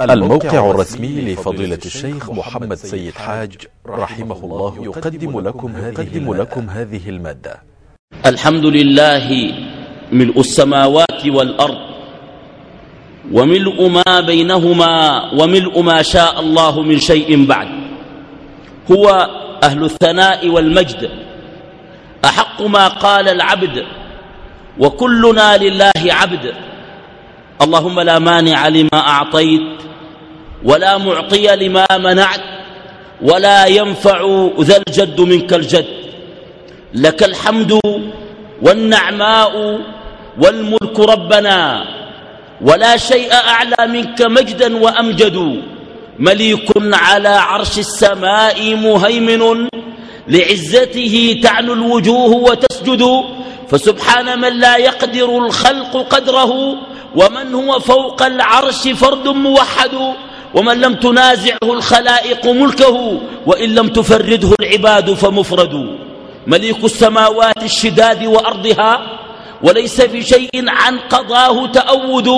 الموقع الرسمي لفضيلة الشيخ محمد سيد حاج رحمه الله يقدم لكم هذه, لكم هذه ا ل م ا د ة الحمد لله ملء السماوات والأرض وملء ما بينهما وملء ما شاء الله من شيء بعد. هو أهل الثناء والمجد أحق ما قال العبد وكلنا لله عبد. اللهم لا مانع لما أعطيت ولا معطي لما منعت ولا ينفع ذا الجد منك الجد. لك الحمد والنعماء والملك ربنا ولا شيء أعلى منك مجدا وأمجد. مليك على عرش السماء مهيمن لعزته تعنو الوجوه وتسجد. فسبحان من لا يقدر الخلق قدره ومن هو فوق العرش فرد موحد ومن لم تنازعه الخلائق ملكه وإن لم تفرده العباد فمفرد. مليك السماوات الشداد وأرضها وليس في شيء عن قضاه تأود.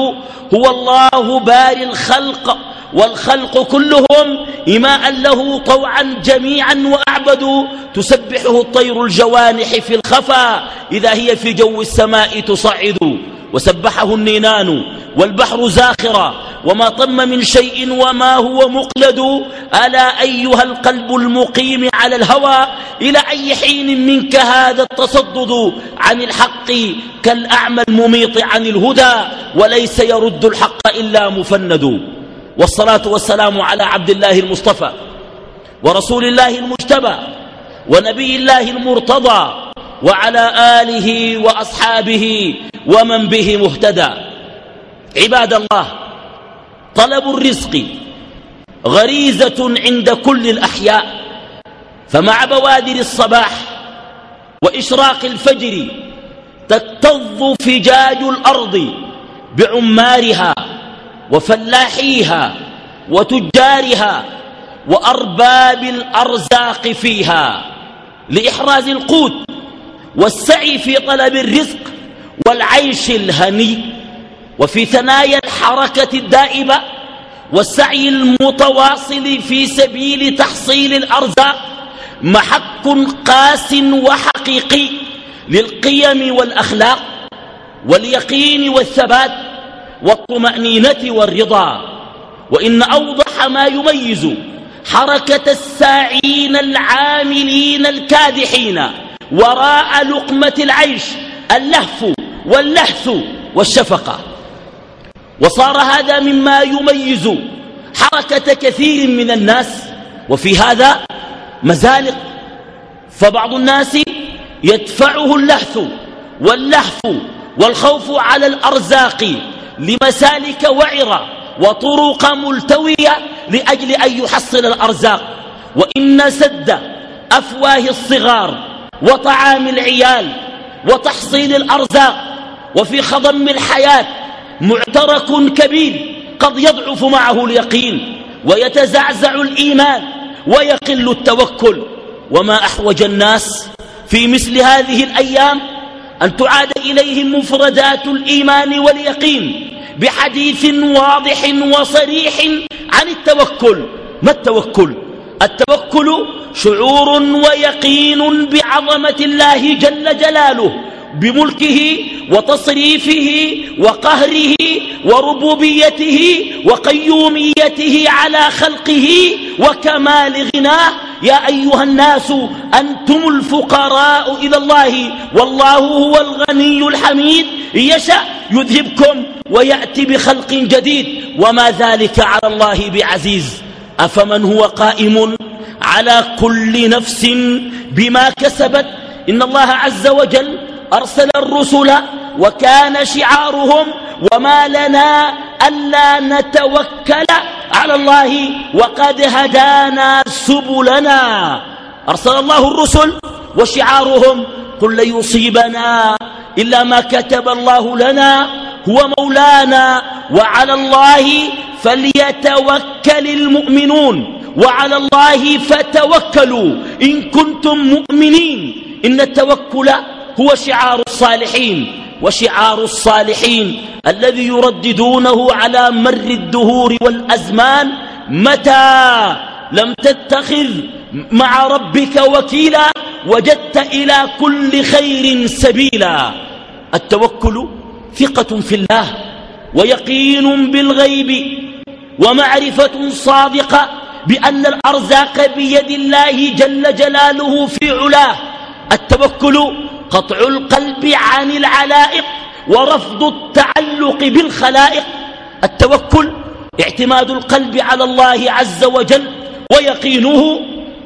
هو الله باري الخلق والخلق كلهم إماء له طوعا جميعا وأعبدوا تسبحه الطير الجوانح في الخفا إذا هي في جو السماء تصعد. وسبحه النينان والبحر زاخرا وما طم من شيء وما هو مقلد. ألا أيها القلب المقيم على الهوى إلى أي حين منك هذا التصدد عن الحق كالأعمى المميط عن الهدى؟ وليس يرد الحق إلا مفند. والصلاة والسلام على عبد الله المصطفى ورسول الله المجتبى ونبي الله المرتضى. وعلى آله وأصحابه ومن به مهتدى. عباد الله طلب الرزق غريزة عند كل الأحياء فمع بوادر الصباح وإشراق الفجر تكتظ فجاج الأرض بعمارها وفلاحيها وتجارها وأرباب الأرزاق فيها لإحراز القوت والسعي في طلب الرزق والعيش الهني وفي ثنايا الحركة الدائبة والسعي المتواصل في سبيل تحصيل الأرزاق محك قاس وحقيقي للقيم والأخلاق واليقين والثبات والطمأنينة والرضا. وإن أوضح ما يميز حركة الساعين العاملين الكادحين وراء لقمة العيش اللهف واللهث والشفقة. وصار هذا مما يميز حركة كثير من الناس وفي هذا مزالق. فبعض الناس يدفعه اللهث واللهف والخوف على الأرزاق لمسالك وعرة وطرق ملتوية لأجل أن يحصل الأرزاق. وإن سد أفواه الصغار وطعام العيال وتحصيل الأرزاق وفي خضم الحياة معترك كبير قد يضعف معه اليقين ويتزعزع الإيمان ويقل التوكل. وما أحوج الناس في مثل هذه الأيام أن تعاد إليهم مفردات الإيمان واليقين بحديث واضح وصريح عن التوكل. ما التوكل؟ التوكل شعور ويقين بعظمة الله جل جلاله بملكه وتصريفه وقهره وربوبيته وقيوميته على خلقه وكمال غناه. يا أيها الناس أنتم الفقراء إلى الله والله هو الغني الحميد. يشأ يذهبكم ويأتي بخلق جديد. وما ذلك على الله بعزيز. أفمن هو قائم على كل نفس بما كسبت؟ إن الله عز وجل أرسل الرسل وكان شعارهم وما لنا ألا نتوكل على الله وقد هدانا سبلنا. أرسل الله الرسل وشعارهم قل لن يصيبنا إلا ما كتب الله لنا. هو مولانا وعلى الله فليتوكل المؤمنون وعلى الله فتوكلوا. إن كنتم مؤمنين إن التوكل هو شعار الصالحين وشعار الصالحين الذي يرددونه على مر الدهور والأزمان. متى؟ لم تتخذ مع ربك وكيلا وجدت إلى كل خير سبيلا. التوكل ثقة في الله ويقين بالغيب ومعرفة صادقة بأن الأرزاق بيد الله جل جلاله في علاه. التوكل قطع القلب عن العلائق ورفض التعلق بالخلائق. التوكل اعتماد القلب على الله عز وجل ويقينه.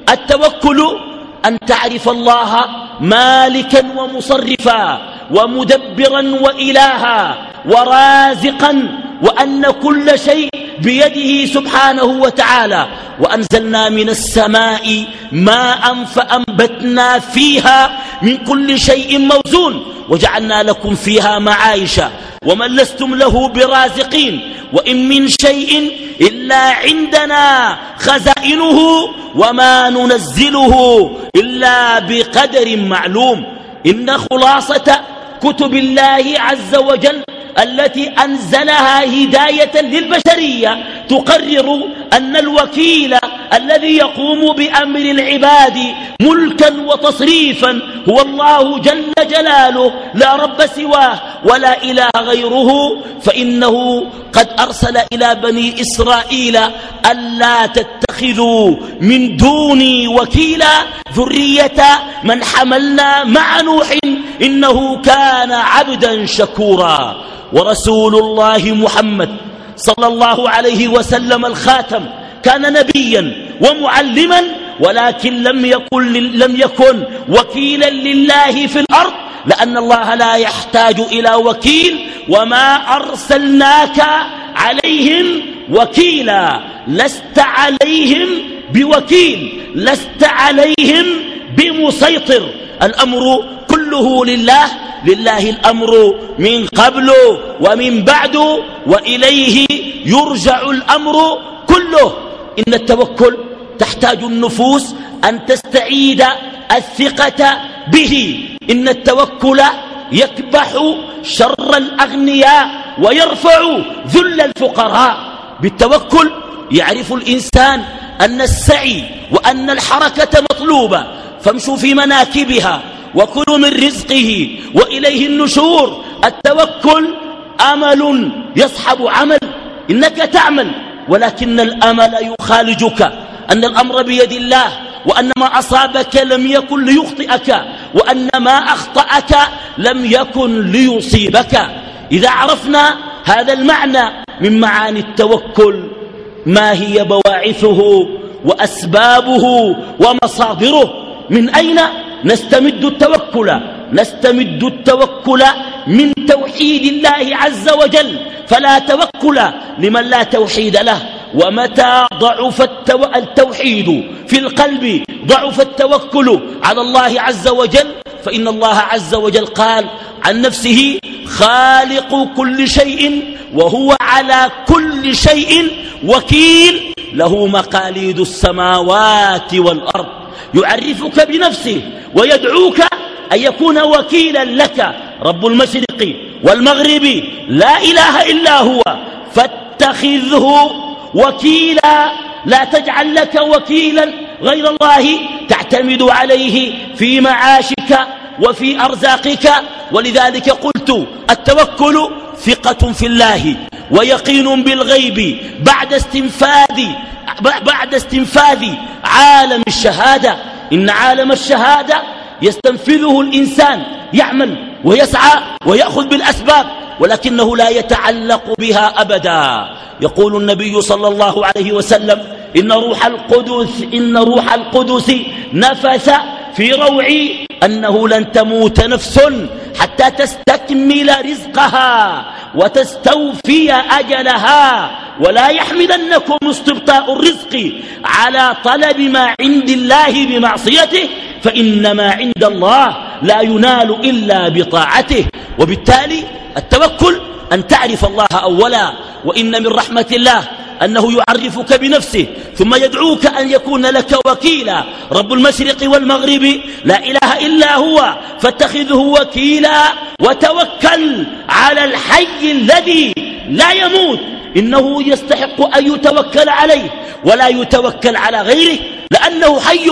التوكل أن تعرف الله مالكا ومصرفا. ومدبرا وإلها ورازقا وأن كل شيء بيده سبحانه وتعالى. وأنزلنا من السماء ماء فأنبتنا فيها من كل شيء موزون. وجعلنا لكم فيها معايش ومن لستم له برازقين. وإن من شيء إلا عندنا خزائنه وما ننزله إلا بقدر معلوم. إن خلاصة كتب الله عز وجل التي أنزلها هداية للبشرية تقرر أن الوكيل الذي يقوم بأمر العباد ملكا وتصريفا. هو الله جل جلاله لا رب سواه ولا إله غيره. فإنه قد أرسل إلى بني إسرائيل ألا تتخذوا من دوني وكيلا ذرية من حملنا مع نوح إنه كان عبدا شكورا. ورسول الله محمد صلى الله عليه وسلم الخاتم. كان نبيا ومعلما ولكن لم يكن, لم يكن وكيلا لله في الأرض لأن الله لا يحتاج إلى وكيل وما أرسلناك عليهم وكيلا لست عليهم بوكيل لست عليهم بمسيطر. الأمر كله لله لله الأمر من قبل ومن بعد وإليه يرجع الأمر كله. إن التوكل تحتاج النفوس أن تستعيد الثقة به. إن التوكل يكبح شر الأغنياء ويرفع ذل الفقراء. بالتوكل يعرف الإنسان أن السعي وأن الحركة مطلوبة. فامشوا في مناكبها وكلوا من رزقه وإليه النشور. التوكل أمل يصحب عمل. إنك تعمل ولكن الأمل يخالجك أن الأمر بيد الله وأن ما أصابك لم يكن ليخطئك وأن ما أخطأك لم يكن ليصيبك. إذا عرفنا هذا المعنى من معاني التوكل ما هي بواعثه وأسبابه ومصادره من أين نستمد التوكل؟ نستمد التوكل من توحيد الله عز وجل. فلا توكل لمن لا توحيد له. ومتى ضعف التوحيد في القلب؟ ضعف التوكل على الله عز وجل. فإن الله عز وجل قال عن نفسه خالق كل شيء وهو على كل شيء وكيل. له مقاليد السماوات والأرض. يعرفك بنفسه ويدعوك أن يكون وكيلا لك رب المشرق والمغرب. لا إله إلا هو فاتخذه وكيلا. لا تجعل لك وكيلا غير الله تعتمد عليه في معاشك وفي أرزاقك. ولذلك قلت التوكل ثقة في الله ويقين بالغيب بعد استنفاذ بعد استنفاذ عالم الشهادة. إن عالم الشهادة يستنفذه الإنسان يعمل ويسعى ويأخذ بالأسباب ولكنه لا يتعلق بها أبدا. يقول النبي صلى الله عليه وسلم إن روح القدس إن روح القدس نفث في روعي أنه لن تموت نفس حتى تستكمل رزقها وتستوفي أجلها ولا يحملنكم استبطاء الرزق على طلب ما عند الله بمعصيته فإن ما عند الله لا ينال إلا بطاعته. وبالتالي التوكل أن تعرف الله أولا وإن من رحمة الله أنه يعرفك بنفسه ثم يدعوك أن يكون لك وكيلا. رب المشرق والمغرب لا إله إلا هو فاتخذه وكيلا وتوكل على الحي الذي لا يموت. إنه يستحق أن يتوكل عليه ولا يتوكل على غيره لأنه حي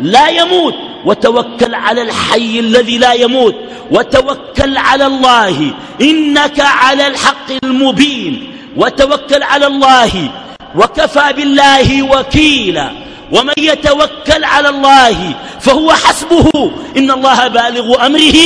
لا يموت. وتوكل على الحي الذي لا يموت وتوكل على الله إنك على الحق المبين وتوكل على الله وكفى بالله وكيلا ومن يتوكل على الله فهو حسبه إن الله بالغ أمره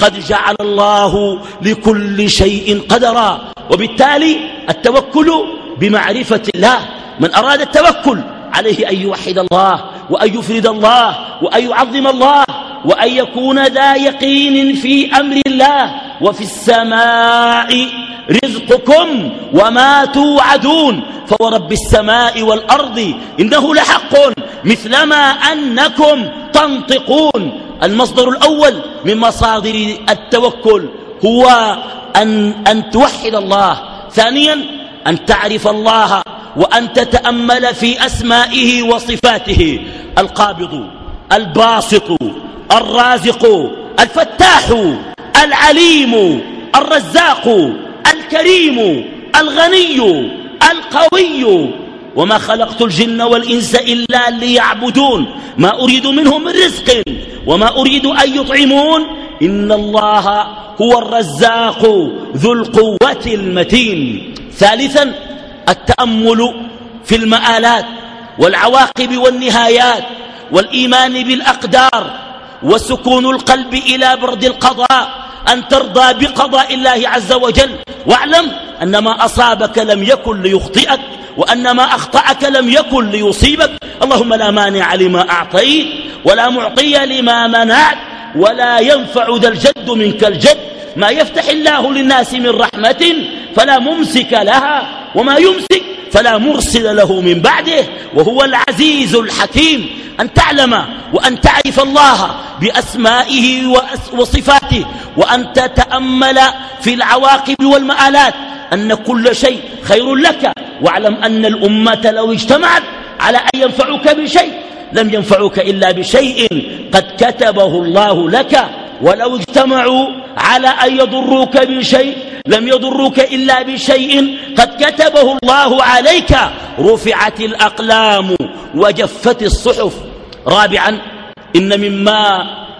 قد جعل الله لكل شيء قدرا وبالتالي التوكل بمعرفة الله من أراد التوكل عليه أن يوحد الله وأن يفرد الله وأن يعظم الله وأن يكون ذا يقين في أمر الله وفي السماء رزقكم وما توعدون فورب السماء والأرض إنه لحق مثلما أنكم تنطقون المصدر الأول من مصادر التوكل هو أن, أن توحد الله ثانيا أن تعرف الله وأن تتأمل في أسمائه وصفاته. القابض الباسط الرازق الفتاح العليم الرزاق الكريم الغني القوي. وما خلقت الجن والإنس إلا ليعبدون. ما أريد منهم من رزق وما أريد أن يطعمون. إن الله هو الرزاق ذو القوة المتين. ثالثا التأمل في المآلات والعواقب والنهايات والإيمان بالأقدار وسكون القلب إلى برد القضاء أن ترضى بقضاء الله عز وجل. واعلم أن ما أصابك لم يكن ليخطئك وأن ما أخطأك لم يكن ليصيبك. اللهم لا مانع لما أعطيت ولا معطي لما منعت ولا ينفع ذا الجد منك الجد. ما يفتح الله للناس من رحمة فلا ممسك لها. وما يمسك فلا مرسل له من بعده وهو العزيز الحكيم. أن تعلم وأن تعرف الله بأسمائه وصفاته وأن تتأمل في العواقب والمآلات. أن كل شيء خير لك. واعلم أن الأمة لو اجتمعت على أن ينفعك بشيء لم ينفعك إلا بشيء قد كتبه الله لك. ولو اجتمعوا على أن يضروك بشيء لم يضروك إلا بشيء قد كتبه الله عليك. رفعت الأقلام وجفت الصحف. رابعا إن مما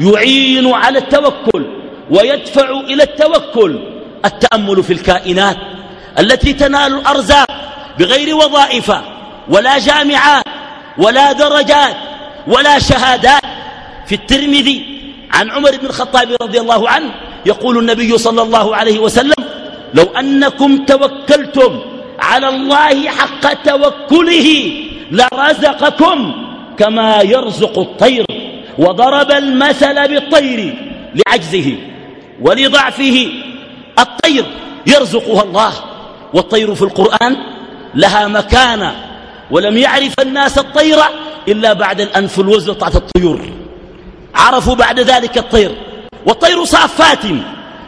يعين على التوكل ويدفع إلى التوكل التأمل في الكائنات التي تنال الأرزاق بغير وظائف ولا جامعات ولا درجات ولا شهادات. في الترمذي عن عمر بن الخطاب رضي الله عنه يقول النبي صلى الله عليه وسلم لو أنكم توكلتم على الله حق توكله لرزقكم كما يرزق الطير وضرب المثل بالطير لعجزه ولضعفه. الطير يرزقها الله والطير في القرآن لها مكانة ولم يعرف الناس الطير إلا بعد الأنف الوزن بتاعت الطيور. عرفوا بعد ذلك الطير. والطير صافات.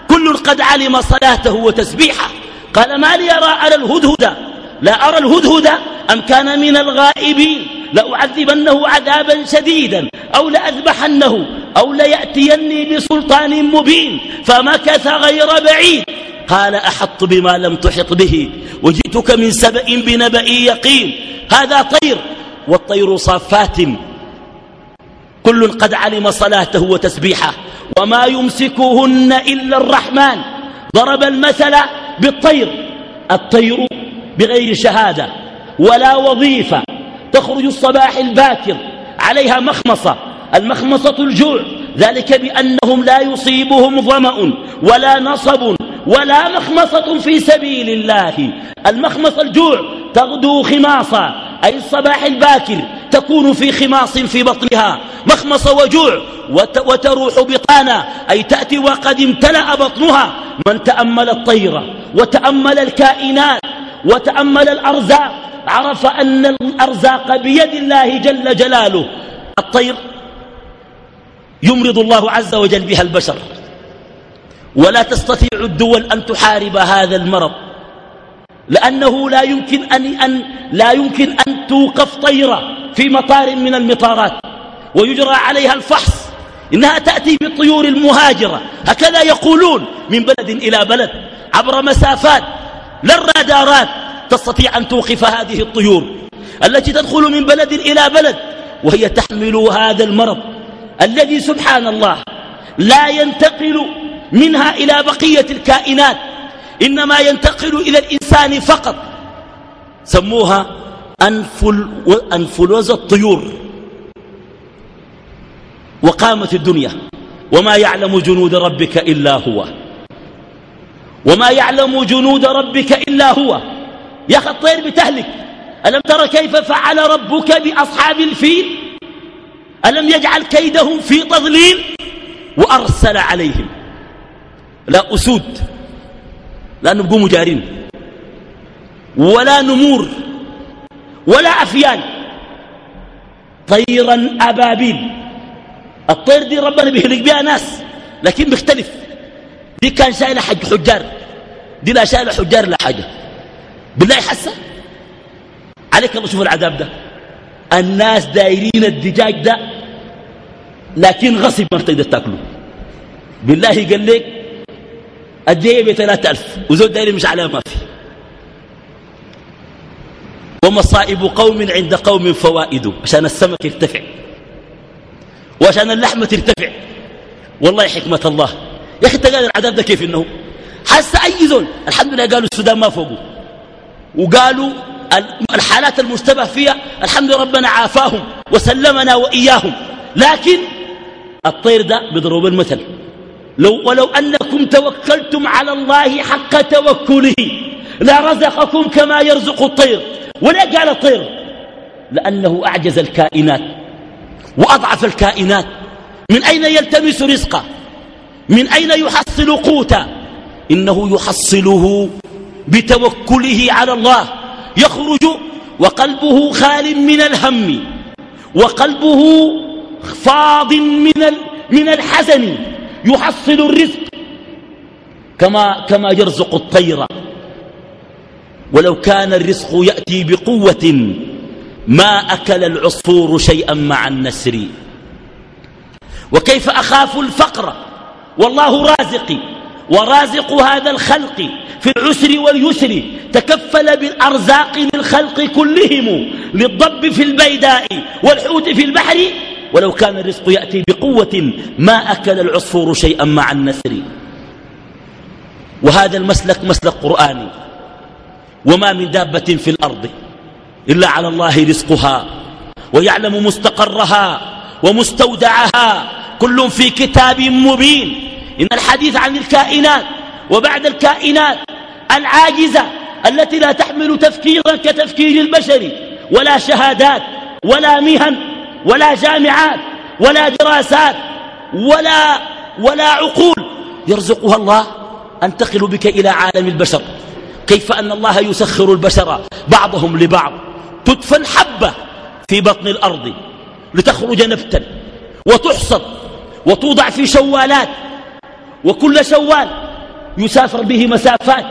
كل قد علم صلاته وتسبيحه. قال ما لي أرى على الهدهد؟ لا أرى الهدهد أم كان من الغائبين. لأعذبنه عذابا شديدا أو لأذبحنه أو ليأتيني بسلطان مبين. فمكث غير بعيد. قال أحط بما لم تحط به. وجئتك من سبأ بنبأ يقين. هذا طير. والطير صافات. كل قد علم صلاته وتسبيحه. وما يمسكهن إلا الرحمن. ضرب المثل بالطير. الطير بغير شهادة ولا وظيفة. تخرج الصباح الباكر. عليها مخمصة. المخمصة الجوع. ذلك بأنهم لا يصيبهم ظمأ ولا نصب ولا مخمصة في سبيل الله. المخمص الجوع تغدو خماصا. أي الصباح الباكر تكون في خماص في بطنها مخمص وجوع وتروح بطانا أي تأتي وقد امتلأ بطنها من تأمل الطيرة وتأمل الكائنات وتأمل الأرزاق عرف أن الأرزاق بيد الله جل جلاله. الطير يمرض الله عز وجل بها البشر. ولا تستطيع الدول أن تحارب هذا المرض. لأنه لا يمكن أن, أن, لا يمكن أن توقف طيرة في مطار من المطارات. ويجرى عليها الفحص. إنها تأتي بالطيور المهاجرة. هكذا يقولون من بلد إلى بلد. عبر مسافات. لا الرادارات تستطيع أن توقف هذه الطيور. التي تدخل من بلد إلى بلد. وهي تحمل هذا المرض. الذي سبحان الله لا ينتقل منها إلى بقية الكائنات. إنما ينتقل إلى الإنسان فقط. سموها أنفلوز الطيور. وقامت الدنيا. وما يعلم جنود ربك إلا هو. وما يعلم جنود ربك إلا هو. يا أخي الطير بتهلك. ألم ترى كيف فعل ربك بأصحاب الفيل؟ ألم يجعل كيدهم في تضليل؟ وأرسل عليهم. لا أسود. لا نبقوا مجارين ولا نمور. ولا أفيال طيرا أبابيل. الطير دي ربنا بيهلك بها ناس لكن بيختلف. دي كان شايلة حج حجار. دي لا شايلة حجار لا حاجة. بالله حسه عليك الله شوف العذاب ده. الناس دايرين الدجاج ده لكن غصب ما تقدر تاكله. بالله قال لك الديه ب 3000 وزود دايرين مش عليها ما في. ومصائب قوم عند قوم فوائد عشان السمك يرتفع. وعشان اللحمة ترتفع. والله حكمة الله. يا أخي تقال العذاب ده كيف إنه؟ حس أي زول الحمد لله قالوا السودان ما فوقه. وقالوا الحالات المشتبه فيها الحمد لله ربنا عافاهم وسلمنا وإياهم. لكن الطير ده بضرب المثل لو ولو أنكم توكلتم على الله حق توكله لرزقكم كما يرزق الطير. ولا قال الطير؟ لأنه أعجز الكائنات وأضعف الكائنات. من أين يلتمس رزقه؟ من أين يحصل قوته؟ إنه يحصله بتوكله على الله. يخرج وقلبه خال من الهم وقلبه فاض من من الحزن. يحصل الرزق كما كما يرزق الطير. ولو كان الرزق يأتي بقوة ما أكل العصفور شيئا مع النسر. وكيف أخاف الفقر؟ والله رازقي ورازق هذا الخلق في العسر واليسر. تكفل بالأرزاق للخلق كلهم للضب في البيداء والحوت في البحر ولو كان الرزق يأتي بقوة ما أكل العصفور شيئا مع النسر. وهذا المسلك مسلك قرآني. وما من دابة في الأرض إلا على الله رزقها ويعلم مستقرها ومستودعها. كل في كتاب مبين. إن الحديث عن الكائنات وبعد الكائنات العاجزة التي لا تحمل تفكيرا كتفكير البشر ولا شهادات ولا مهن ولا جامعات ولا دراسات ولا ولا عقول. يرزقها الله أنتقل بك إلى عالم البشر. كيف أن الله يسخر البشر بعضهم لبعض. تدفن حبة في بطن الأرض لتخرج نبتا وتحصد وتوضع في شوالات. وكل شوال يسافر به مسافات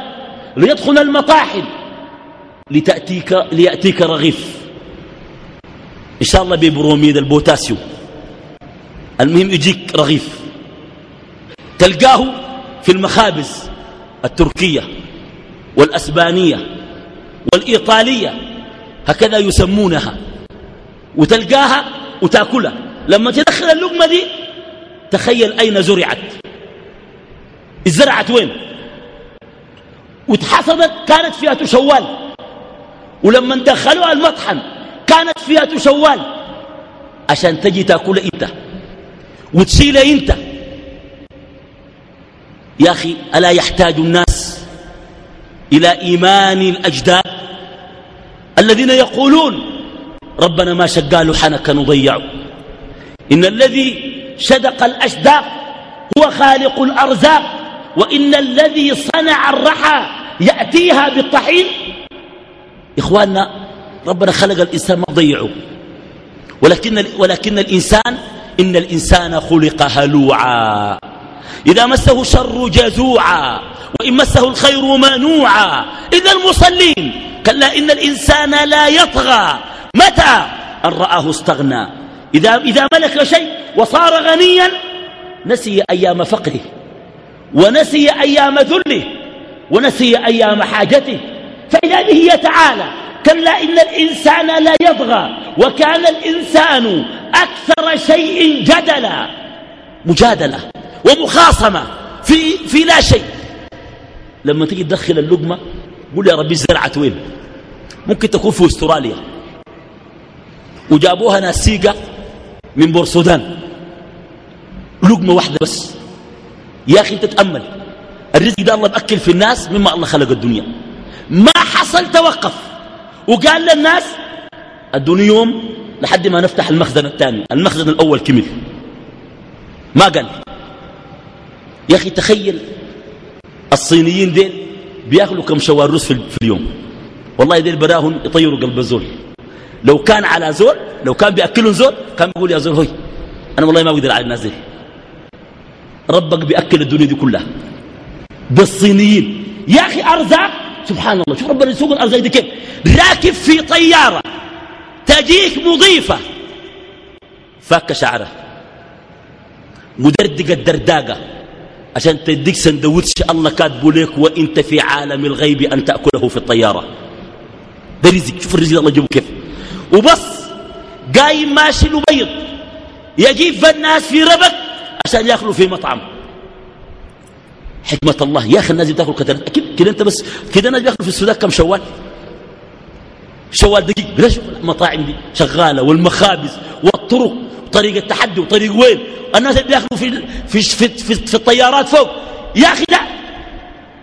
ليدخل المطاحن لتأتيك ليأتيك رغيف. إن شاء الله ببروميد البوتاسيوم. المهم يجيك رغيف. تلقاه في المخابز التركية والأسبانية والإيطالية. هكذا يسمونها. وتلقاها وتأكلها. لما تدخل اللقمة دي تخيل أين زرعت. اتزرعت وين؟ واتحصدت كانت فيها شوال. ولما دخلوها المطحن كانت فيها شوال عشان تجي تاكل إنت وتشيل إنت. يا أخي ألا يحتاج الناس إلى إيمان الأجداد الذين يقولون ربنا ما شقالوا حنك نضيعه إن الذي شدق الأشداق هو خالق الأرزاق وإن الذي صنع الرحى يأتيها بالطحين. إخواننا ربنا خلق الإنسان ما ضيعه. ولكن, ولكن الإنسان إن الإنسان خلق هلوعا. إذا مسه شر جزوعا وإن مسه الخير منوعا. إذا المصلين كلا إن الإنسان لا يطغى. متى؟ أن رآه استغنى. إذا, إذا ملك شيء وصار غنيا نسي أيام فقره ونسي أيام ذله ونسي أيام حاجته. فإذا به يتعالى كلا إن الإنسان لا يطغى وكان الإنسان أكثر شيء جدلا مجادلة ومخاصمة في, في لا شيء. لما تيجي تدخل اللقمة قول يا ربي زرعت وين؟ ممكن تكون في أستراليا. وجابوها ناس سيقة من بورسودان لقمة واحدة بس. يا أخي تتأمل الرزق ده الله بأكل في الناس مما الله خلق الدنيا. ما حصل توقف. وقال للناس أدوني يوم لحد ما نفتح المخزن الثاني. المخزن الأول كمل. ما قال. يا أخي تخيل الصينيين ديل بيأكلوا كم شوار رز في اليوم. والله ديل براهم يطيروا قلب الزول. لو كان على زول لو كان بيأكلون زول كان بيقول يا زول هوي أنا والله ما أقدر على الناس دي ربك بيأكل الدنيا دي كلها. بالصينيين يا أخي أرزاق سبحان الله. شوف ربنا يسوق الأرزاق دي كيف. راكب في طيارة. تجيك مضيفة. فك شعره. مدردق الدرداقة. عشان تديك سندوتش الله كاتبه لك وإنت في عالم الغيب أن تأكله في الطيارة. ده رزق. شوف الرزق الله يجيبه كيف. وبص قايم ماشي له بيض يجيب الناس في ربك عشان يأكلوا في مطعم. حكمة الله. يا أخي الناس بتاكل كتر كده أنت بس. كده الناس بياكلوا في السودان كم شوال؟ شوال دقيق. ليش المطاعم دي شغالة والمخابز والطرق. طريق التحدي وطريق وين؟ الناس بيأكلوا في, في, في, في, في الطيارات فوق. يا أخي لا.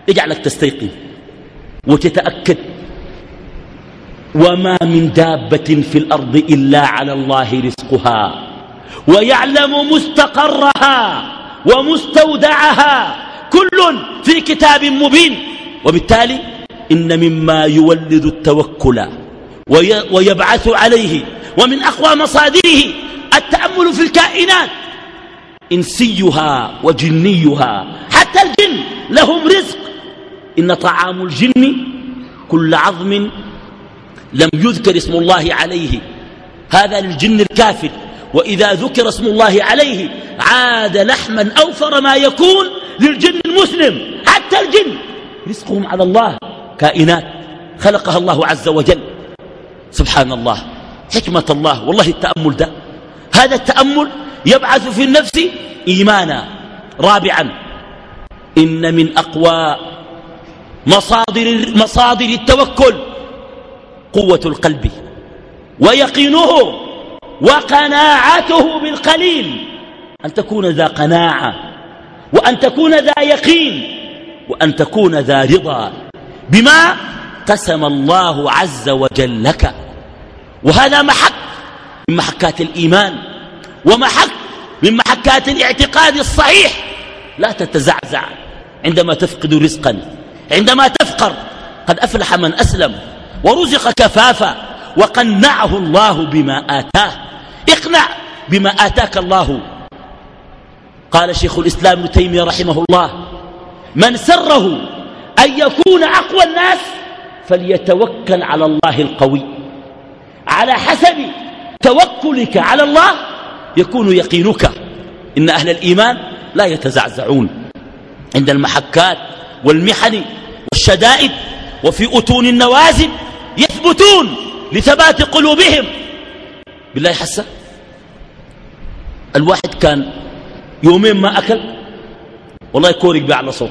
يجعلك تستيقن وتتأكد. وما من دابة في الأرض إلا على الله رزقها. ويعلم مستقرها ومستودعها. كل في كتاب مبين. وبالتالي إن مما يولد التوكل ويبعث عليه ومن أقوى مصادره التأمل في الكائنات إنسيها وجنيها. حتى الجن لهم رزق. إن طعام الجن كل عظم لم يذكر اسم الله عليه. هذا للجن الكافر. وإذا ذكر اسم الله عليه عاد لحما أوفر ما يكون للجن المسلم حتى الجن. رزقهم على الله. كائنات خلقها الله عز وجل. سبحان الله حكمة الله. والله التأمل ده. هذا التأمل يبعث في النفس إيمانا. رابعا. إن من أقوى مصادر, مصادر التوكل قوة القلب. ويقينه وقناعته بالقليل. أن تكون ذا قناعة وأن تكون ذا يقين وأن تكون ذا رضا. بما قسم الله عز وجل لك. وهذا محك من محكات الإيمان ومحك من محكات الاعتقاد الصحيح. لا تتزعزع عندما تفقد رزقا عندما تفقر. قد أفلح من أسلم ورزق كفافا وقنعه الله بما آتاه. اقنع بما آتاك الله. قال شيخ الإسلام ابن تيمية رحمه الله من سره أن يكون أقوى الناس فليتوكل على الله القوي. على حسب توكلك على الله يكون يقينك. إن أهل الإيمان لا يتزعزعون. عند المحكات والمحن والشدائد وفي أتون النوازل يثبتون لثبات قلوبهم بالله حسه الواحد كان يومين ما أكل والله يكورك بأعلى صوت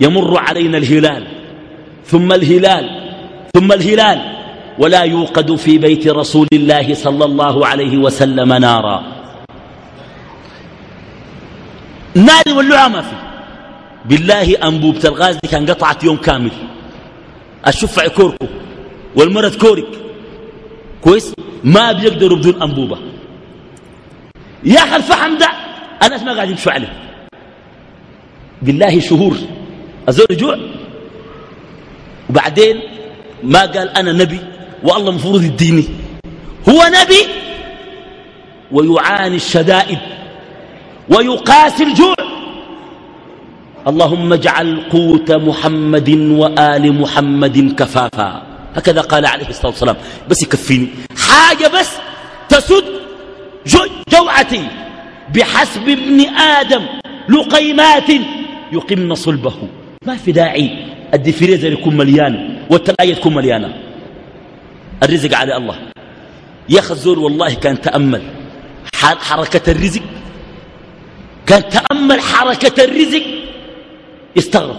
يمر علينا الهلال ثم الهلال ثم الهلال. ولا يوقد في بيت رسول الله صلى الله عليه وسلم نارا. نار واللعى ما في. بالله أنبوبة الغاز دي كان قطعت يوم كامل. الشفع كوركو والمرة كورك. كويس؟ ما بيقدروا بدون أنبوبة. يا أخي الفحم ده الناس ما قاعد يمشوا عليه. بالله شهور. الزول جوع وبعدين ما قال أنا نبي والله مفروض يديني. هو نبي ويعاني الشدائد ويقاسي الجوع. اللهم اجعل قوت محمد وآل محمد كفافا. هكذا قال عليه الصلاة والسلام. بس يكفيني. حاجة بس تسد جوعتي بحسب ابن آدم لقيمات يقمن صلبه. ما في داعي. الدفريزر يكون مليان والتلاية تكون مليانة. الرزق على الله. يا خزور والله كان تأمل. حركة الرزق. كان تأمل حركة الرزق. يستغرب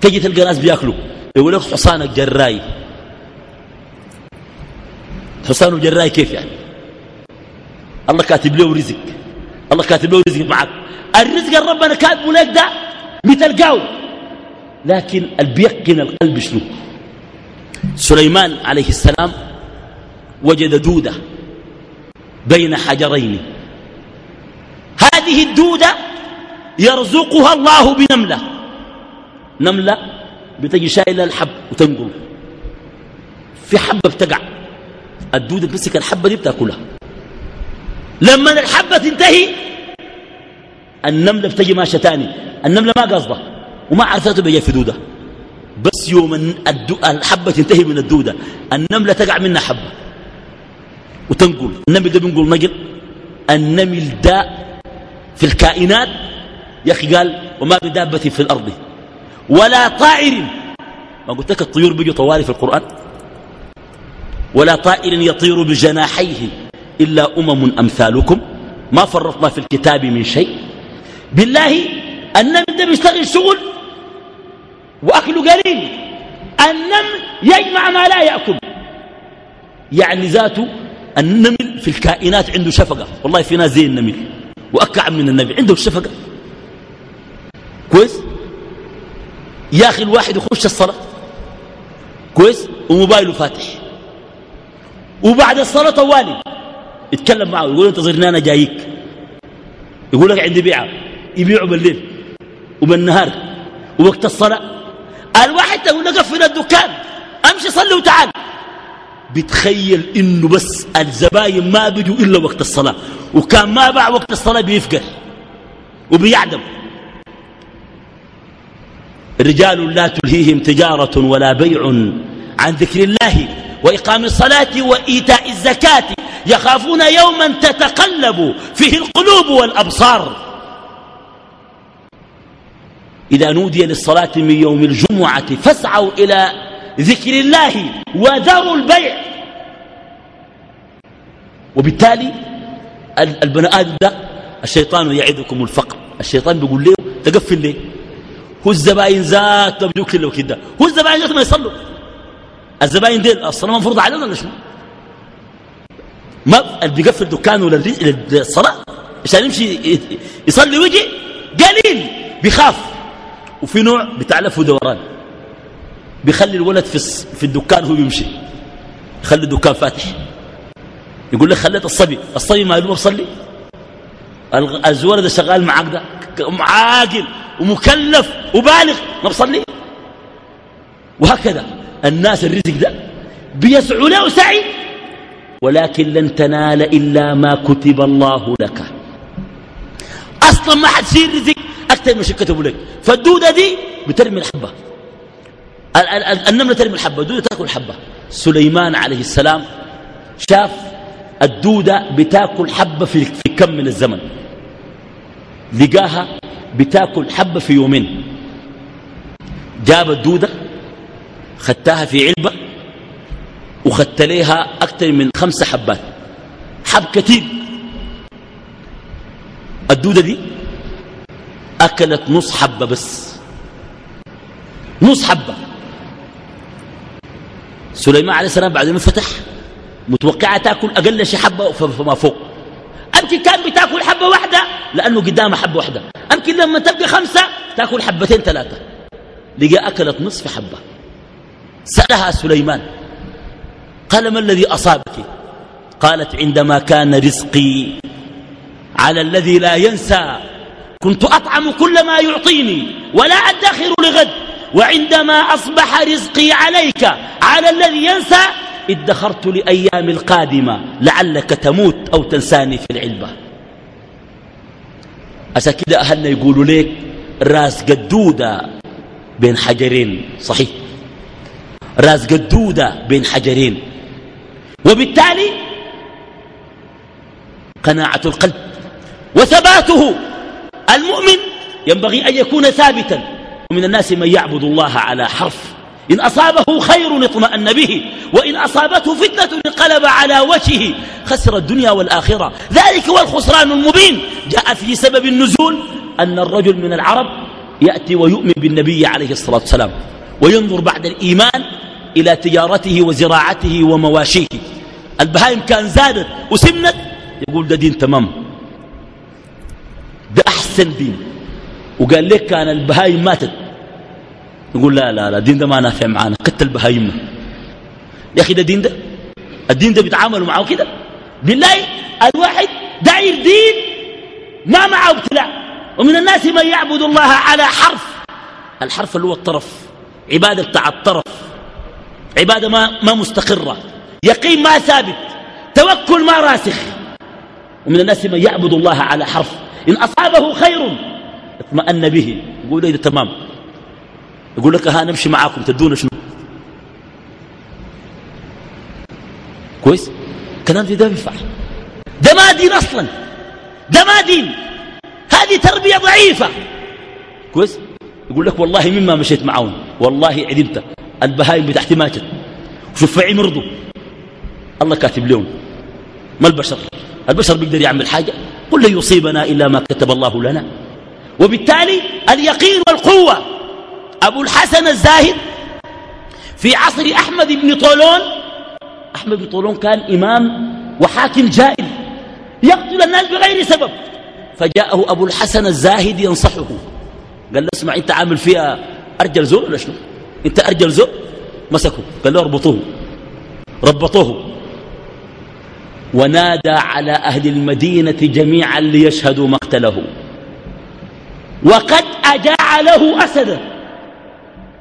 تجي تلقى ناس بياكلوا. يقول لك حصانك جراي حصانه جراي كيف يعني؟ الله كاتب له رزق. الله كاتب له رزق معك. الرزق اللي ربنا كاتبه لك ده بتلقاه لكن البيقن القلب شنو؟ سليمان عليه السلام وجد دودة بين حجرين. هذه الدودة يرزقها الله بنملة. نملة بتجي شايلة الحب وتنقل. في حبة بتقع. الدودة تمسك الحبة دي بتأكلها. لما الحبة تنتهي النملة بتجي ماشية تاني. النملة ما قصده وما عرفته بيجي في دودة. بس يوم الحبة تنتهي من الدودة النملة تقع منها حبة. وتنقل. النمل ده بينقل نقل. النمل ده في الكائنات يا أخي قال وما بدابة في الأرض. ولا طائر. ما قلت لك الطيور بيجوا طوالي في القرآن؟ ولا طائر يطير بجناحيه إلا أمم أمثالكم. ما فرطنا في الكتاب من شيء. بالله النمل ده بيشتغل شغل وأكله قليل. النمل يجمع ما لا يأكل. يعني ذاته النمل في الكائنات عنده شفقة. والله في ناس زي النمل. وأكعب من النمل عنده الشفقة كويس؟ يا أخي الواحد يخش الصلاة. كويس؟ وموبايله فاتح. وبعد الصلاة طوالي. يتكلم معه يقول انتظرني أنا جايك. يقول لك عندي بيعة. يبيعوا بالليل. وبالنهار ووقت الصلاة. الواحد تقول له قفل الدكان. أمشي صلي وتعال. بتخيل إنه بس الزباين ما بيجوا إلا وقت الصلاة. وكان ما باع وقت الصلاة بيفقر. وبيعدم. رجال لا تلهيهم تجارة ولا بيع عن ذكر الله وإقام الصلاة وإيتاء الزكاة. يخافون يوما تتقلب فيه القلوب والأبصار. إذا نودي للصلاة من يوم الجمعة فاسعوا إلى ذكر الله وذروا البيع. وبالتالي البني آدم ده الشيطان يعدكم الفقر. الشيطان بيقول له تقفل ليه؟ هو الزباين ذات ما لو كده هو الزباين ذات ما يصلوا. الزباين ديل الصلاة مفروضة عليهم ولا شنو؟ ما اللي بيقفل دكانه للصلاة؟ عشان يمشي يصلي ويجي قليل. بيخاف. وفي نوع بتاع لف ودوران بيخلي الولد في في الدكان هو بيمشي. يخلي الدكان فاتح. يقول لك خليت الصبي. الصبي ما يلوم بصلي الزول ده شغال معاك ده. عاقل ومكلف وبالغ ما بصلي. وهكذا الناس الرزق ده بيسعوا له سعي. ولكن لن تنال إلا ما كتب الله لك. أصلا ما حد شيء رزق أكثر من شيء كتبوا لك فالدودة دي بترمي الحبة. النملة ترمي الحبة الدودة تأكل الحبة. سليمان عليه السلام شاف الدودة بتأكل حبة في كم من الزمن. لقاها بتاكل حبة في يومين. جاب الدودة خدتها في علبة وخدت ليها أكثر من خمسة حبات. حب كثير الدودة دي أكلت نص حبة بس. نص حبة. سليمان عليه السلام بعد ما فتح متوقعة تأكل أقل شيء حبة فما فوق. أمكن كان بتاكل حبة واحدة لأنه قدامها حبة واحدة. أمكن لما تبقى خمسة تأكل حبتين ثلاثة لقى أكلت نصف حبة. سألها سليمان قال ما الذي أصابك؟ قالت عندما كان رزقي على الذي لا ينسى كنت أطعم كل ما يعطيني ولا أدخر لغد. وعندما أصبح رزقي عليك على الذي ينسى ادخرت لأيام القادمة لعلك تموت أو تنساني في العلبة. عشان كده أهلنا يقولوا ليك راس قدودة بين حجرين صحيح؟ راس قدودة بين حجرين. وبالتالي قناعة القلب وثباته المؤمن ينبغي أن يكون ثابتا. ومن الناس من يعبد الله على حرف. إن أصابه خير اطمأن به وإن أصابته فتنة انقلب على وجهه خسر الدنيا والآخرة. ذلك هو الخسران المبين. جاء في سبب النزول أن الرجل من العرب يأتي ويؤمن بالنبي عليه الصلاة والسلام وينظر بعد الإيمان إلى تجارته وزراعته ومواشيه. البهائم كان زادت وسمنت يقول ده دين تمام. ده أحسن دين. وقال لك كان البهائم ماتت. يقول لا لا لا الدين ده ما نافع معانا. قتل بهايمنا يا أخي ده دين ده؟ الدين ده بيتعاملوا معه كده؟ بالله الواحد داير دين ما معه ابتلاء. ومن الناس من يعبد الله على حرف. الحرف اللي هو الطرف. عبادة بتاع الطرف. عبادة ما, ما مستقرة. يقين ما ثابت. توكل ما راسخ. ومن الناس من يعبد الله على حرف. إن أصابه خير اطمأن به. يقول إذا تمام. يقول لك ها نمشي معاكم تدون شنو؟ كويس؟ كلام ده بينفع ده ما دين أصلا. ده ما دين. هذه تربية ضعيفة. كويس؟ يقول لك والله مما مشيت معاهم. والله عدمت البهايم بتاعتي ماتت. وشفعي مرضوا. الله كاتب لهم. ما البشر؟ البشر بيقدر يعمل حاجة؟ قل لن يصيبنا إلا ما كتب الله لنا. وبالتالي اليقين والقوة. أبو الحسن الزاهد في عصر أحمد بن طولون أحمد بن طولون كان إمام وحاكم جائر يقتل الناس بغير سبب. فجاءه أبو الحسن الزاهد ينصحه قال له اسمع أنت عامل فيها أرجل زول ولا شنو؟ أنت أرجل زول مسكه قال له اربطوه ربطوه. ونادى على أهل المدينة جميعا ليشهدوا مقتله. وقد أجاع له أسدا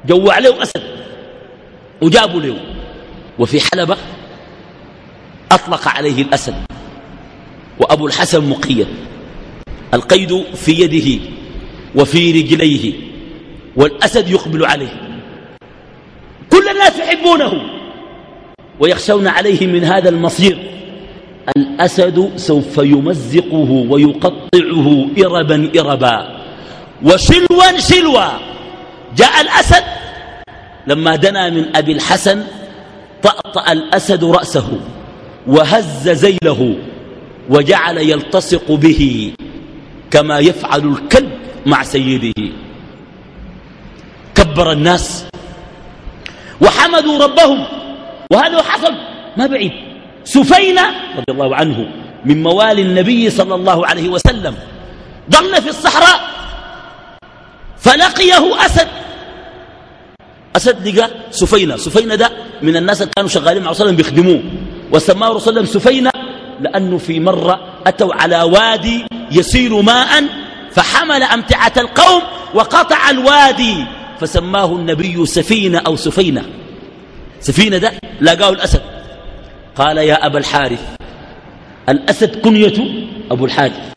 جوع له أسد وجابوا له. وفي حلبة أطلق عليه الأسد وأبو الحسن مقيد القيد في يده وفي رجليه والأسد يقبل عليه. كل الناس يحبونه ويخشون عليه من هذا المصير. الأسد سوف يمزقه ويقطعه إربا إربا. وشلوا شلوا جاء الأسد. لما دنا من أبي الحسن طأطأ الأسد رأسه وهز زيله وجعل يلتصق به كما يفعل الكلب مع سيده. كبر الناس وحمدوا ربهم وهذا حصل. ما بعيد. سفينة رضي الله عنه من موالي النبي صلى الله عليه وسلم ضل في الصحراء فلقيه أسد. أسد لقى سفينة. سفينة ده من الناس اللي كانوا شغالين مع رسول الله بيخدموه. وسماه رسول الله سفينة لأنه في مرة أتوا على وادي يسيل ماء فحمل أمتعة القوم وقطع الوادي. فسماه النبي سفينة أو سفينة. سفينة ده لقاه الأسد. قال يا أبا الحارث الأسد كنيته أبو الحارث.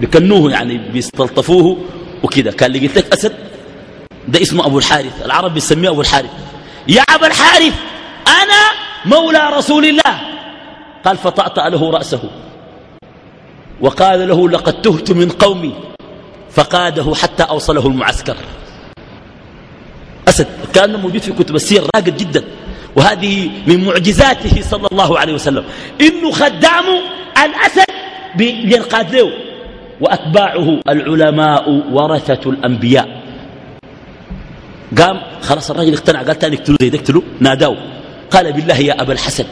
بكنوه يعني بيستلطفوه وكذا كان لقيت لك أسد؟ ده اسمه أبو الحارث العرب بيسميه أبو الحارث. يا أبا الحارث أنا مولى رسول الله. قال فطأطأ له رأسه. وقال له لقد تهت من قومي. فقاده حتى أوصله المعسكر. أسد كان موجود في كتب السير راقد جدا. وهذه من معجزاته صلى الله عليه وسلم. إنه خدام الأسد بينقاد له وأتباعه العلماء ورثة الأنبياء. قام خلاص الرجل اقتنع قال تاني اقتلوا زي اقتلوا. ناداه. قال بالله يا أبا الحسن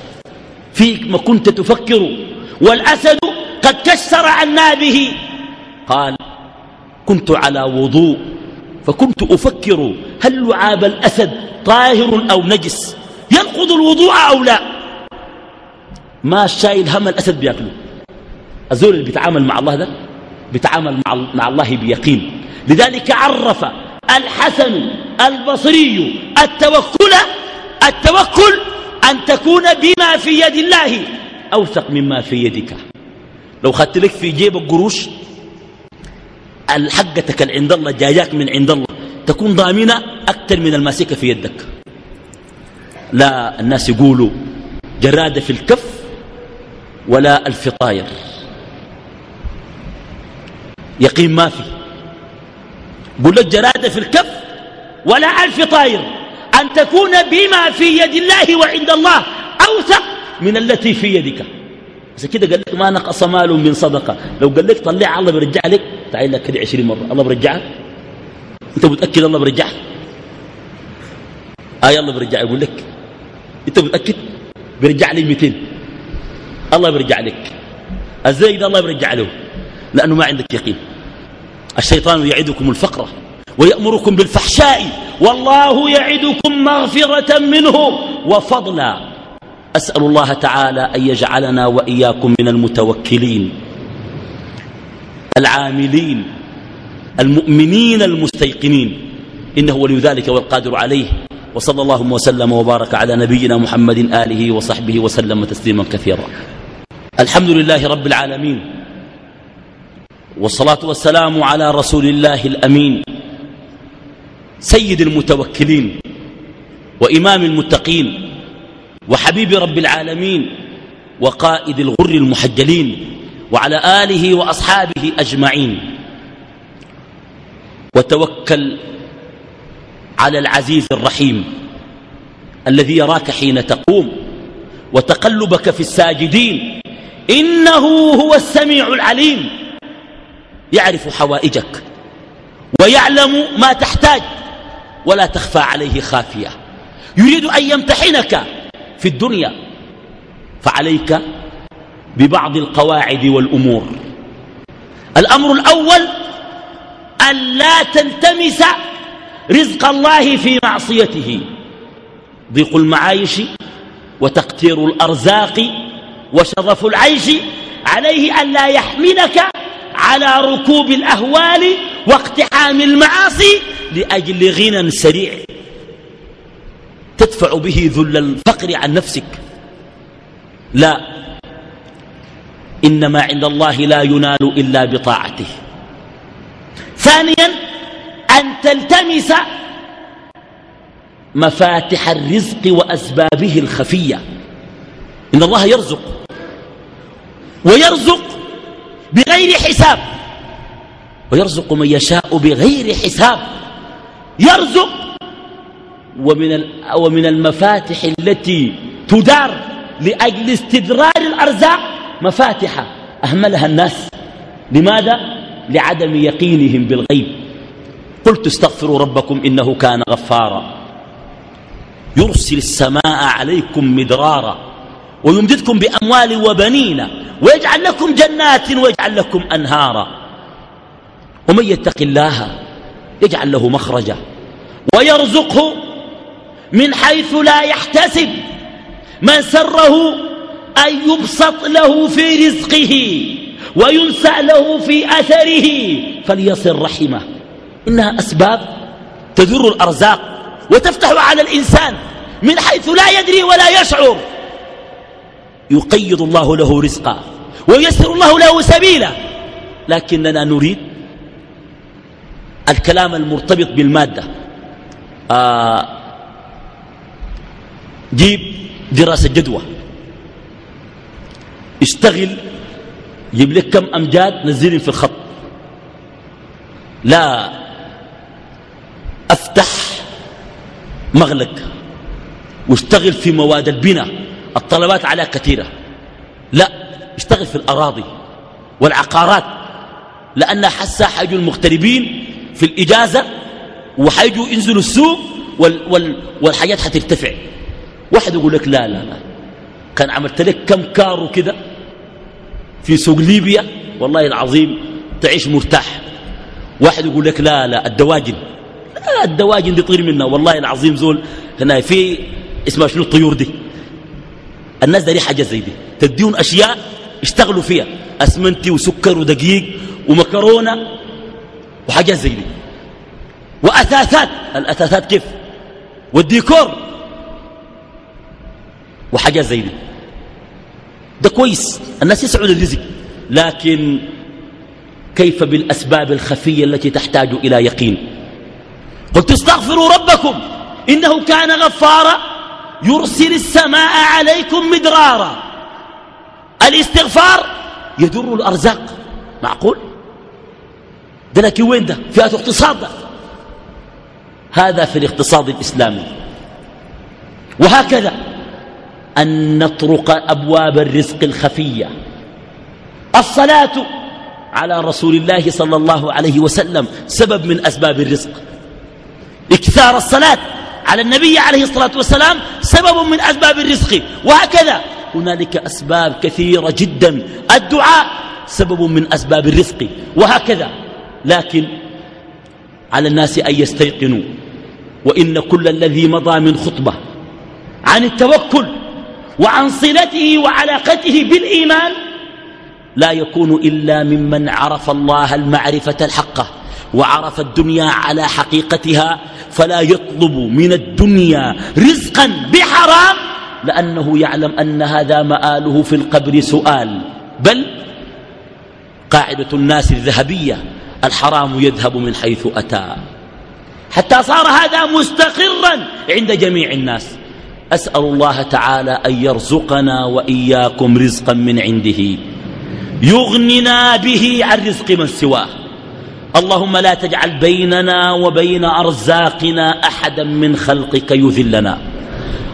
فيك ما كنت تفكر والأسد قد كسر عن نابه. قال كنت على وضوء فكنت أفكر هل لعاب الأسد طاهر أو نجس؟ ينقض الوضوء أو لا؟ ما شايل هم الأسد بيأكله. الزول اللي بيتعامل مع الله ده بيتعامل مع الله بيقين. لذلك عرف الحسن البصري التوكل التوكل أن تكون بما في يد الله أوثق مما في يدك. لو خدت لك في جيبك قروش اللي عند الله جاياك من عند الله تكون ضامنة أكثر من الماسكة في يدك. لا الناس يقولوا جرادة في الكف ولا الفطاير. يقين ما في. قل لك جرادة في الكف ولا الفطاير أن تكون بما في يد الله وعند الله أوثق من التي في يدك. إذا كده قال لك ما نقص مال من صدقة. لو قال لك طلع الله برجع لك تعال لك كده عشرين مرة. الله برجعها أنت متأكد الله برجعها آه الله برجع. يقول لك. أنت متأكد؟ برجع لي 200 الله برجع لك. الزيد الله برجع له. لأنه ما عندك يقين. الشيطان يعدكم الفقر ويأمركم بالفحشاء والله يعدكم مغفرة منه وفضلا. أسأل الله تعالى أن يجعلنا وإياكم من المتوكلين العاملين المؤمنين المستيقنين. إنه ولي ذلك والقادر عليه. وصلى الله وسلم وبارك على نبينا محمد آله وصحبه وسلم تسليما كثيرا. الحمد لله رب العالمين. والصلاة والسلام على رسول الله الأمين سيد المتوكلين وإمام المتقين وحبيب رب العالمين وقائد الغر المحجلين وعلى آله وأصحابه أجمعين. وتوكل على العزيز الرحيم الذي يراك حين تقوم وتقلبك في الساجدين إنه هو السميع العليم. يعرف حوائجك ويعلم ما تحتاج ولا تخفى عليه خافية. يريد أن يمتحنك في الدنيا فعليك ببعض القواعد والأمور. الأمر الأول أن لا تلتمس رزق الله في معصيته. ضيق المعايش وتقتير الأرزاق وشرف العيش عليه أن لا يحملك على ركوب الأهوال واقتحام المعاصي لأجل غنى سريع. تدفع به ذل الفقر عن نفسك. لا. إنما عند الله لا ينال إلا بطاعته. ثانيا أن تلتمس مفاتح الرزق وأسبابه الخفية. إن الله يرزق. ويرزق بغير حساب. ويرزق من يشاء بغير حساب. يرزق ومن, ومن المفاتح التي تدار لأجل استدرار الأرزاق مفاتح أهملها الناس. لماذا؟ لعدم يقينهم بالغيب. قلت استغفروا ربكم إنه كان غفارا. يرسل السماء عليكم مدرارا ويمددكم بأموال وبنين ويجعل لكم جنات ويجعل لكم أنهارا. ومن يتق الله يجعل له مخرجا ويرزقه من حيث لا يحتسب. من سره أن يبسط له في رزقه وينسى له في أثره فليصل رحمه. إنها أسباب تدر الأرزاق وتفتح على الإنسان من حيث لا يدري ولا يشعر. يقيض الله له رزقا. ويسر الله له سبيلا. لكننا نريد الكلام المرتبط بالمادة. آه جيب دراسة جدوى. اشتغل جيب لك كم أمجاد نزلين في الخط. لا أفتح مغلق. واشتغل في مواد البناء. الطلبات عليها كثيرة. لا اشتغل في الأراضي والعقارات لأنها حسا حيجوا المغتربين في الإجازة وحيجوا ينزلوا السوق وال وال والحاجات حترتفع. واحد يقول لك لا لا لا. كان عملت لك كم كارو كده في سوق ليبيا؟ والله العظيم تعيش مرتاح. واحد يقول لك لا لا الدواجن. لا الدواجن دي طير منها. والله العظيم زول هنا في اسمها شنو؟ الطيور دي. الناس داري حاجة زي دي. تديون أشياء اشتغلوا فيها أسمنتي وسكر ودقيق ومكرونة وحاجات زي دي. وأثاثات الأثاثات كيف؟ والديكور وحاجات زي دي. ده كويس الناس يسعوا للرزق. لكن كيف بالأسباب الخفية التي تحتاج إلى يقين؟ قلت استغفروا ربكم إنه كان غفارا يرسل السماء عليكم مدرارا. الاستغفار يدر الأرزاق. معقول؟ ده لكن وين ده؟ فئة اقتصاد ده. هذا في الاقتصاد الإسلامي. وهكذا أن نطرق أبواب الرزق الخفية. الصلاة على رسول الله صلى الله عليه وسلم سبب من أسباب الرزق. إكثار الصلاة على النبي عليه الصلاة والسلام سبب من أسباب الرزق. وهكذا هنالك أسباب كثيرة جدا. الدعاء سبب من أسباب الرزق وهكذا. لكن على الناس أن يستيقنوا. وإن كل الذي مضى من خطبة عن التوكل وعن صلته وعلاقته بالإيمان لا يكون إلا ممن عرف الله المعرفة الحقة وعرف الدنيا على حقيقتها فلا يطلب من الدنيا رزقا بحرام. لأنه يعلم أن هذا مآله في القبر سؤال. بل قاعدة الناس الذهبية الحرام يذهب من حيث أتى. حتى صار هذا مستقرا عند جميع الناس. أسأل الله تعالى أن يرزقنا وإياكم رزقا من عنده. يغننا به عن رزق من سواه. اللهم لا تجعل بيننا وبين أرزاقنا أحدا من خلقك يذلنا.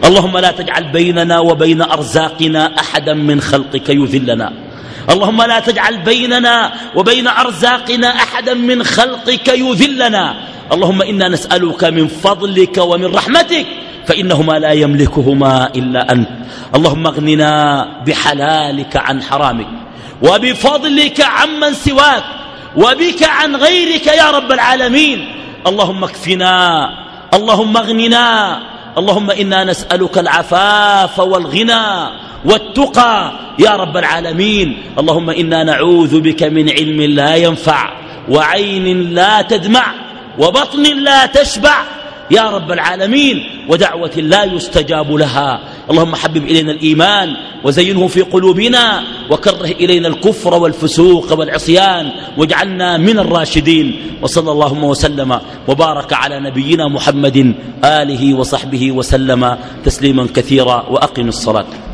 اللهم لا تجعل بيننا وبين أرزاقنا أحدا من خلقك يذلنا. اللهم لا تجعل بيننا وبين أرزاقنا أحدا من خلقك يذلنا. اللهم إنا نسألك من فضلك ومن رحمتك فإنهما لا يملكهما إلا أنت. اللهم أغننا بحلالك عن حرامك وبفضلك عمن سواك وبك عن غيرك يا رب العالمين. اللهم اكفنا اللهم أغننا اللهم إنا نسألك العفاف والغنى والتقى يا رب العالمين. اللهم إنا نعوذ بك من علم لا ينفع وعين لا تدمع وبطن لا تشبع يا رب العالمين ودعوة لا يستجاب لها. اللهم حبب إلينا الإيمان وزينه في قلوبنا وكره إلينا الكفر والفسوق والعصيان واجعلنا من الراشدين. وصلى اللهم وسلم وبارك على نبينا محمد آله وصحبه وسلم تسليما كثيرا وأقم الصلاة.